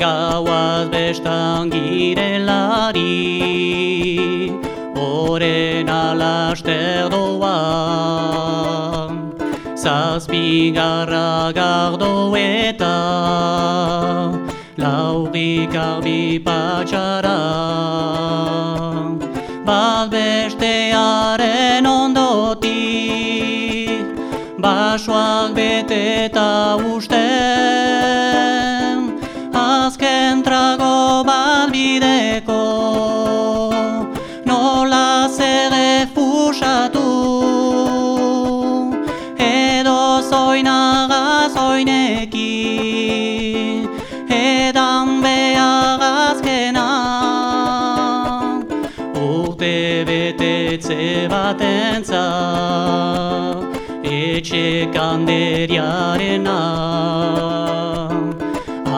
Gauaz bestan girelari. Horen alaster doa. Zazpi garra gardo eta Laurik arbi patxara. Bat bestearen ondotik Basoak beteta usten fusatu Edo zoinaga zoinekin Edan behar azkena Urte betetze batentza Etxe kanderiarena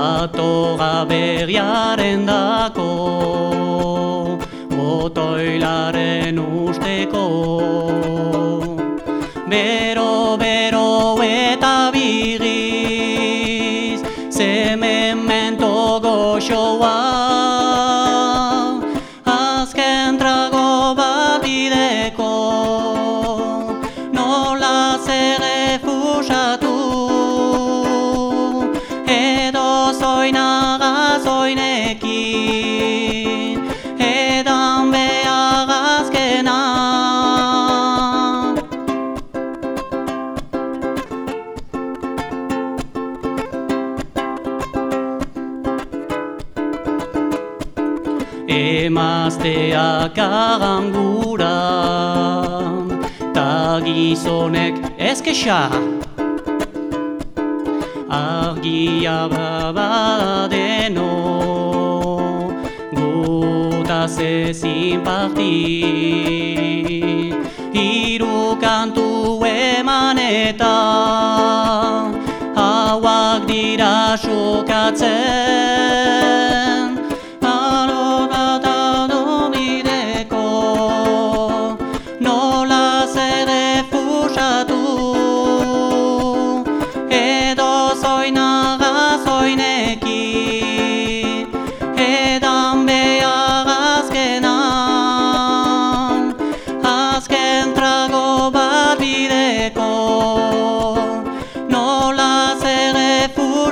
Atorra berriaren dako Otoilaren usteko. Bero, bero eta biriz Zememento goxoa. Azken trago bat bideko Nola zer efusatu Edo zoinaga zoinekin Emazteak agangura Ta gizonek ezkesa Argia babadeno Guta zezin parti Hiru kantu eman eta Hauak dira sokatzen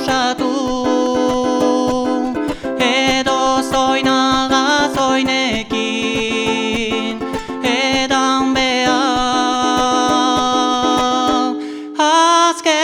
osatu. Edo zoina gazoinekin Edan behar. Azken